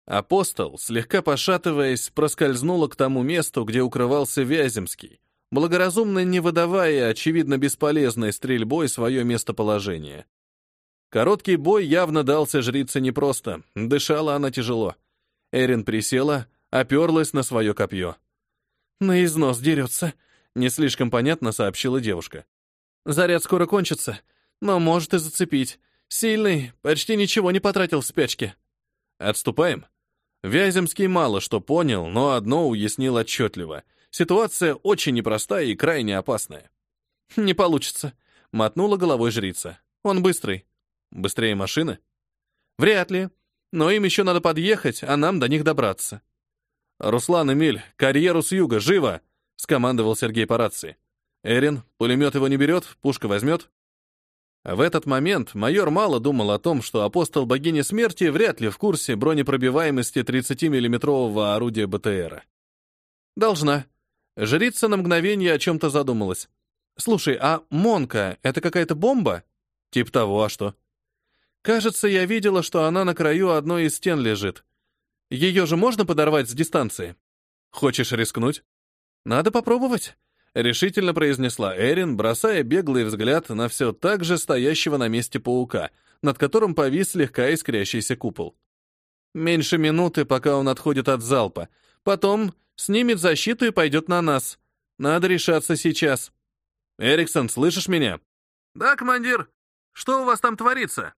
Апостол, слегка пошатываясь, проскользнула к тому месту, где укрывался Вяземский, благоразумно не выдавая, очевидно, бесполезной стрельбой свое местоположение. Короткий бой явно дался жрице непросто, дышала она тяжело. Эрин присела, оперлась на свое копье. «На износ дерется», — не слишком понятно сообщила девушка. «Заряд скоро кончится, но может и зацепить. Сильный, почти ничего не потратил в спячке». «Отступаем?» Вяземский мало что понял, но одно уяснил отчетливо. Ситуация очень непростая и крайне опасная. «Не получится», — мотнула головой жрица. «Он быстрый». «Быстрее машины?» «Вряд ли. Но им еще надо подъехать, а нам до них добраться». «Руслан, Эмиль, карьеру с юга, живо!» — скомандовал Сергей по рации. «Эрин, пулемет его не берет, пушка возьмет?» В этот момент майор мало думал о том, что апостол богини смерти вряд ли в курсе бронепробиваемости 30-миллиметрового орудия БТРа. «Должна». Жрица на мгновение о чем-то задумалась. «Слушай, а Монка — это какая-то бомба?» «Тип того, а что?» «Кажется, я видела, что она на краю одной из стен лежит. Ее же можно подорвать с дистанции?» «Хочешь рискнуть?» «Надо попробовать», — решительно произнесла Эрин, бросая беглый взгляд на все так же стоящего на месте паука, над которым повис слегка искрящийся купол. «Меньше минуты, пока он отходит от залпа. Потом снимет защиту и пойдет на нас. Надо решаться сейчас». «Эриксон, слышишь меня?» «Да, командир. Что у вас там творится?»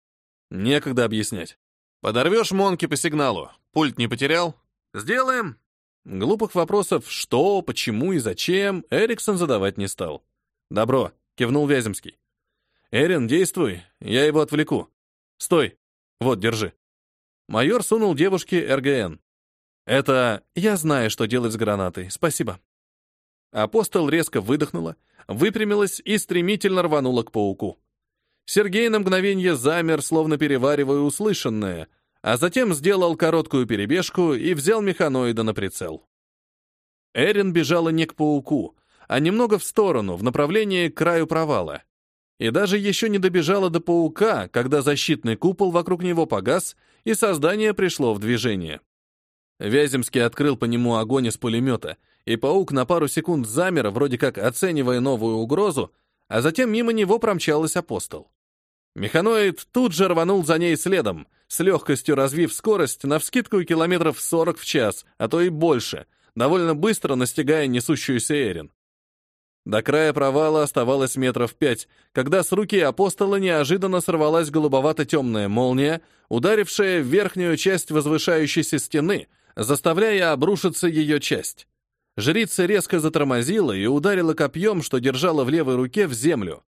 «Некогда объяснять. Подорвешь Монки по сигналу. Пульт не потерял?» «Сделаем. Глупых вопросов «что», «почему» и «зачем» Эриксон задавать не стал. «Добро», — кивнул Вяземский. «Эрин, действуй, я его отвлеку. Стой. Вот, держи». Майор сунул девушке РГН. «Это... Я знаю, что делать с гранатой. Спасибо». Апостол резко выдохнула, выпрямилась и стремительно рванула к пауку. Сергей на мгновение замер, словно переваривая услышанное — а затем сделал короткую перебежку и взял механоида на прицел. Эрин бежала не к пауку, а немного в сторону, в направлении к краю провала. И даже еще не добежала до паука, когда защитный купол вокруг него погас, и создание пришло в движение. Вяземский открыл по нему огонь из пулемета, и паук на пару секунд замер, вроде как оценивая новую угрозу, а затем мимо него промчалась апостол. Механоид тут же рванул за ней следом, с легкостью развив скорость на вскидку километров 40 в час, а то и больше, довольно быстро настигая несущуюся Эрин. До края провала оставалось метров пять, когда с руки апостола неожиданно сорвалась голубовато-темная молния, ударившая в верхнюю часть возвышающейся стены, заставляя обрушиться ее часть. Жрица резко затормозила и ударила копьем, что держала в левой руке, в землю.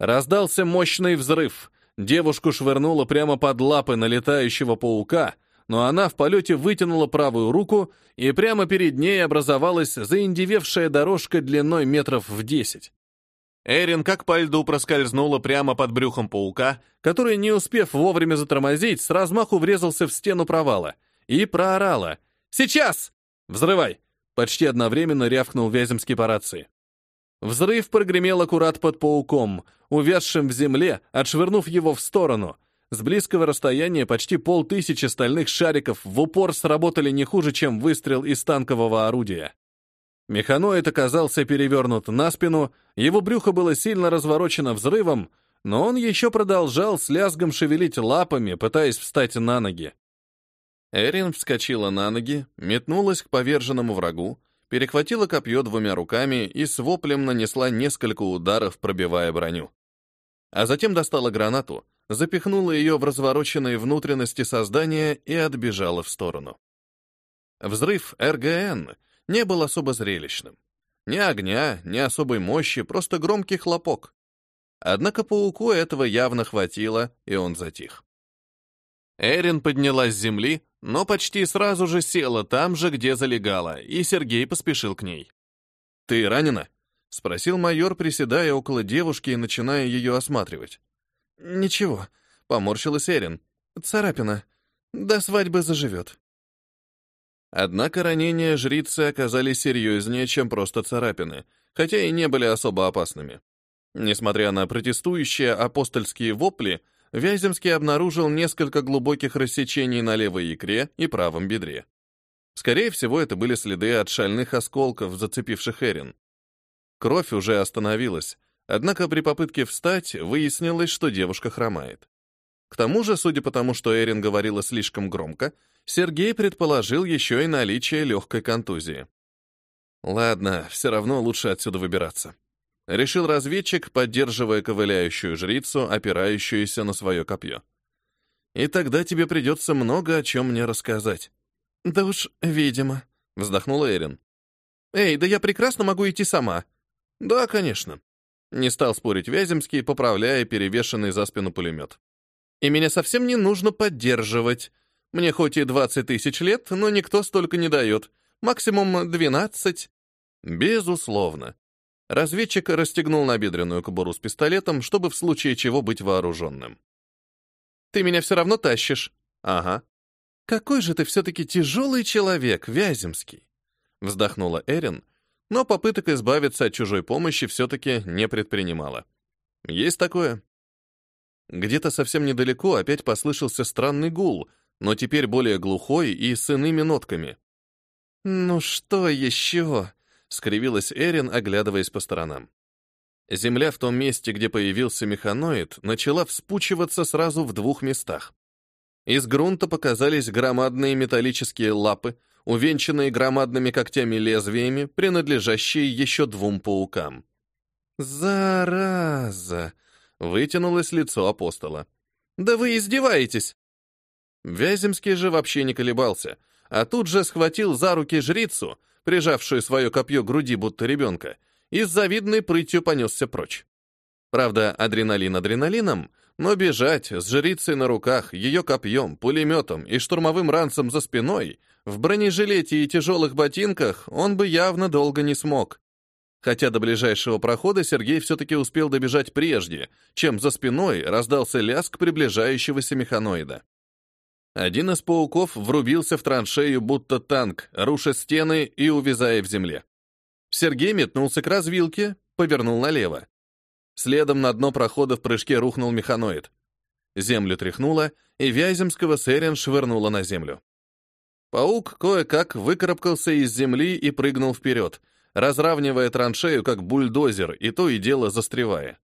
Раздался мощный взрыв. Девушку швырнуло прямо под лапы налетающего паука, но она в полете вытянула правую руку, и прямо перед ней образовалась заиндевевшая дорожка длиной метров в десять. Эрин как по льду проскользнула прямо под брюхом паука, который, не успев вовремя затормозить, с размаху врезался в стену провала и проорала. «Сейчас! Взрывай!» Почти одновременно рявкнул Вяземский по рации. Взрыв прогремел аккурат под пауком, увязшим в земле, отшвырнув его в сторону. С близкого расстояния почти полтысячи стальных шариков в упор сработали не хуже, чем выстрел из танкового орудия. Механоид оказался перевернут на спину, его брюхо было сильно разворочено взрывом, но он еще продолжал с лязгом шевелить лапами, пытаясь встать на ноги. Эрин вскочила на ноги, метнулась к поверженному врагу, перехватила копье двумя руками и с воплем нанесла несколько ударов, пробивая броню. А затем достала гранату, запихнула ее в развороченные внутренности создания и отбежала в сторону. Взрыв РГН не был особо зрелищным. Ни огня, ни особой мощи, просто громкий хлопок. Однако пауку этого явно хватило, и он затих. Эрин поднялась с земли, но почти сразу же села там же, где залегала, и Сергей поспешил к ней. «Ты ранена?» — спросил майор, приседая около девушки и начиная ее осматривать. «Ничего», — поморщилась Эрин. «Царапина. До свадьбы заживет». Однако ранения жрицы оказались серьезнее, чем просто царапины, хотя и не были особо опасными. Несмотря на протестующие апостольские вопли, Вяземский обнаружил несколько глубоких рассечений на левой икре и правом бедре. Скорее всего, это были следы от шальных осколков, зацепивших Эрин. Кровь уже остановилась, однако при попытке встать выяснилось, что девушка хромает. К тому же, судя по тому, что Эрин говорила слишком громко, Сергей предположил еще и наличие легкой контузии. Ладно, все равно лучше отсюда выбираться решил разведчик, поддерживая ковыляющую жрицу, опирающуюся на свое копье. «И тогда тебе придется много о чем мне рассказать». «Да уж, видимо», — вздохнула Эрин. «Эй, да я прекрасно могу идти сама». «Да, конечно». Не стал спорить Вяземский, поправляя перевешенный за спину пулемет. «И меня совсем не нужно поддерживать. Мне хоть и 20 тысяч лет, но никто столько не дает. Максимум 12». «Безусловно. Разведчик расстегнул набедренную кобуру с пистолетом, чтобы в случае чего быть вооруженным. «Ты меня все равно тащишь?» «Ага». «Какой же ты все-таки тяжелый человек, Вяземский!» Вздохнула Эрин, но попыток избавиться от чужой помощи все-таки не предпринимала. «Есть такое?» Где-то совсем недалеко опять послышался странный гул, но теперь более глухой и с иными нотками. «Ну что еще?» Скривилась Эрин, оглядываясь по сторонам. Земля в том месте, где появился механоид, начала вспучиваться сразу в двух местах. Из грунта показались громадные металлические лапы, увенчанные громадными когтями-лезвиями, принадлежащие еще двум паукам. «Зараза!» — вытянулось лицо апостола. «Да вы издеваетесь!» Вяземский же вообще не колебался, а тут же схватил за руки жрицу, прижавшую свое копье к груди, будто ребенка, и с завидной прытью понесся прочь. Правда, адреналин адреналином, но бежать с жрицей на руках, ее копьем, пулеметом и штурмовым ранцем за спиной, в бронежилете и тяжелых ботинках он бы явно долго не смог. Хотя до ближайшего прохода Сергей все-таки успел добежать прежде, чем за спиной раздался лязг приближающегося механоида. Один из пауков врубился в траншею, будто танк, руша стены и увязая в земле. Сергей метнулся к развилке, повернул налево. Следом на дно прохода в прыжке рухнул механоид. Землю тряхнуло, и Вяземского Сэрин швырнула на землю. Паук кое-как выкарабкался из земли и прыгнул вперед, разравнивая траншею, как бульдозер, и то и дело застревая.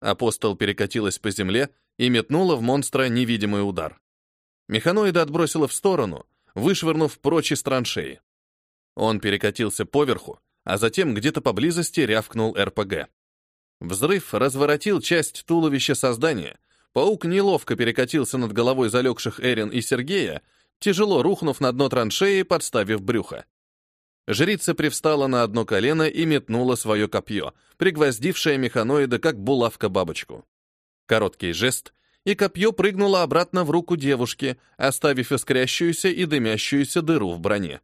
Апостол перекатилась по земле и метнула в монстра невидимый удар. Механоида отбросило в сторону, вышвырнув прочь из траншеи. Он перекатился поверху, а затем где-то поблизости рявкнул РПГ. Взрыв разворотил часть туловища создания, паук неловко перекатился над головой залегших Эрин и Сергея, тяжело рухнув на дно траншеи, подставив брюхо. Жрица привстала на одно колено и метнула свое копье, пригвоздившее механоида как булавка бабочку. Короткий жест, и копье прыгнуло обратно в руку девушки, оставив искрящуюся и дымящуюся дыру в броне.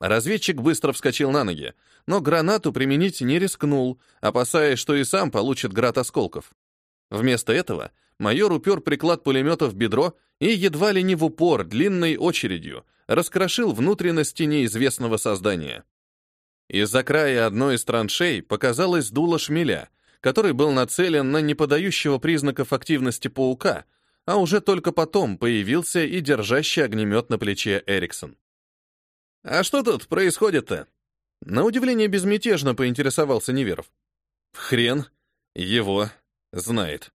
Разведчик быстро вскочил на ноги, но гранату применить не рискнул, опасаясь, что и сам получит град осколков. Вместо этого майор упер приклад пулемета в бедро и едва ли не в упор длинной очередью раскрошил внутренности неизвестного создания. Из-за края одной из траншей показалось дуло шмеля, который был нацелен на неподающего признаков активности паука, а уже только потом появился и держащий огнемет на плече Эриксон. «А что тут происходит-то?» На удивление безмятежно поинтересовался Неверов. «Хрен его знает».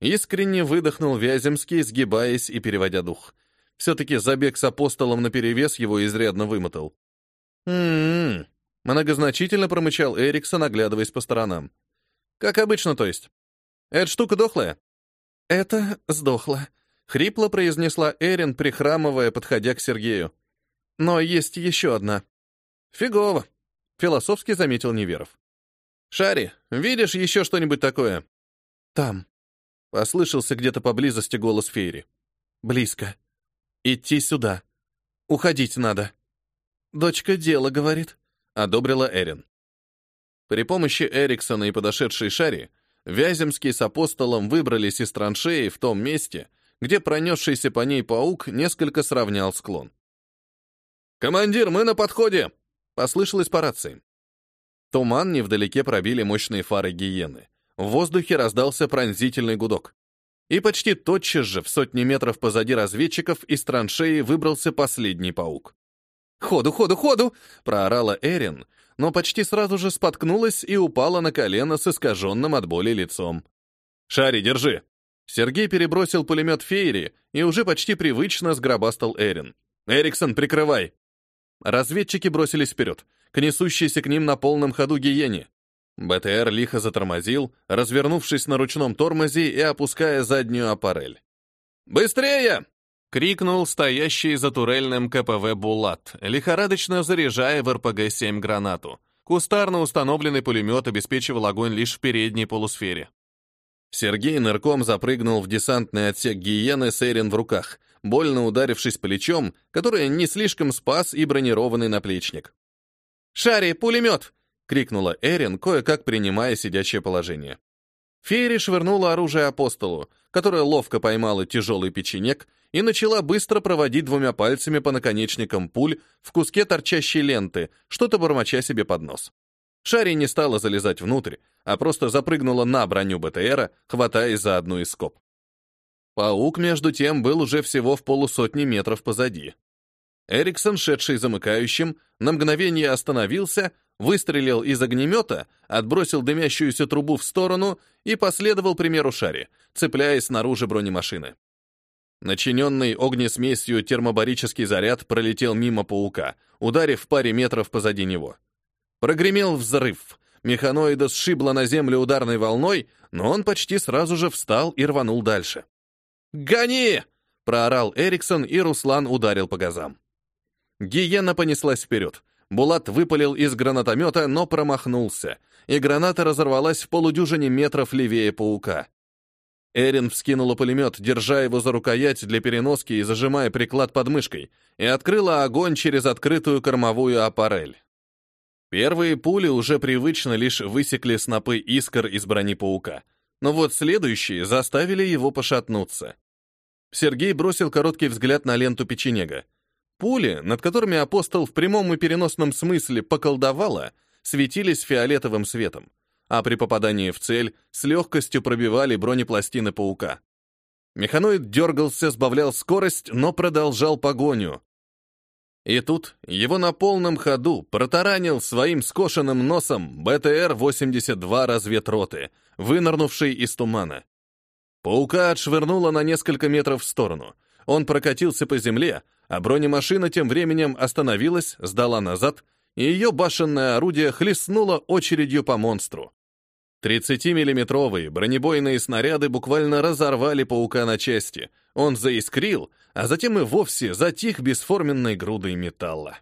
Искренне выдохнул Вяземский, сгибаясь и переводя дух. Все-таки забег с апостолом наперевес его изрядно вымотал. «М-м-м», многозначительно промычал Эриксон, оглядываясь по сторонам. «Как обычно, то есть? Эта штука дохлая?» «Это сдохло», — хрипло произнесла Эрин, прихрамывая, подходя к Сергею. «Но есть еще одна». «Фигово», — философски заметил Неверов. «Шари, видишь еще что-нибудь такое?» «Там», — послышался где-то поблизости голос Фейри. «Близко. Идти сюда. Уходить надо». «Дочка дело, — говорит», — одобрила Эрин. При помощи Эриксона и подошедшей Шари Вяземский с апостолом выбрались из траншеи в том месте, где пронесшийся по ней паук несколько сравнял склон. «Командир, мы на подходе!» — послышалось по рации. Туман невдалеке пробили мощные фары гиены. В воздухе раздался пронзительный гудок. И почти тотчас же, в сотни метров позади разведчиков, из траншеи выбрался последний паук. «Ходу, ходу, ходу!» — проорала Эрин, но почти сразу же споткнулась и упала на колено с искаженным от боли лицом. «Шари, держи!» Сергей перебросил пулемет Фейри и уже почти привычно сгробастал Эрин. «Эриксон, прикрывай!» Разведчики бросились вперед, к несущейся к ним на полном ходу гиене. БТР лихо затормозил, развернувшись на ручном тормозе и опуская заднюю аппарель. «Быстрее!» — крикнул стоящий за турельным КПВ «Булат», лихорадочно заряжая в РПГ-7 гранату. Кустарно установленный пулемет обеспечивал огонь лишь в передней полусфере. Сергей нырком запрыгнул в десантный отсек гиены с Эрин в руках, больно ударившись плечом, которое не слишком спас и бронированный наплечник. «Шари, пулемет!» — крикнула Эрин, кое-как принимая сидячее положение. Фейри швырнула оружие апостолу, которое ловко поймала тяжелый печенек и начала быстро проводить двумя пальцами по наконечникам пуль в куске торчащей ленты, что-то бормоча себе под нос. Шари не стала залезать внутрь, а просто запрыгнула на броню БТРа, хватаясь за одну из скоб. Паук, между тем, был уже всего в полусотни метров позади. Эриксон, шедший замыкающим, на мгновение остановился, выстрелил из огнемета, отбросил дымящуюся трубу в сторону и последовал примеру Шари, цепляясь снаружи бронемашины. Начиненный огнесмесью термобарический заряд пролетел мимо паука, ударив в паре метров позади него. Прогремел взрыв. Механоида сшибло на землю ударной волной, но он почти сразу же встал и рванул дальше. «Гони!» — проорал Эриксон, и Руслан ударил по газам. Гиена понеслась вперед. Булат выпалил из гранатомета, но промахнулся, и граната разорвалась в полудюжине метров левее паука. Эрин вскинула пулемет, держа его за рукоять для переноски и зажимая приклад под мышкой, и открыла огонь через открытую кормовую аппарель. Первые пули уже привычно лишь высекли снопы искр из брони паука, но вот следующие заставили его пошатнуться. Сергей бросил короткий взгляд на ленту печенега. Пули, над которыми апостол в прямом и переносном смысле поколдовала, светились фиолетовым светом а при попадании в цель с легкостью пробивали бронепластины паука. Механоид дергался, сбавлял скорость, но продолжал погоню. И тут его на полном ходу протаранил своим скошенным носом БТР-82 разведроты, вынырнувший из тумана. Паука отшвырнуло на несколько метров в сторону. Он прокатился по земле, а бронемашина тем временем остановилась, сдала назад, и ее башенное орудие хлестнуло очередью по монстру. 30-миллиметровые бронебойные снаряды буквально разорвали паука на части. Он заискрил, а затем и вовсе затих бесформенной грудой металла.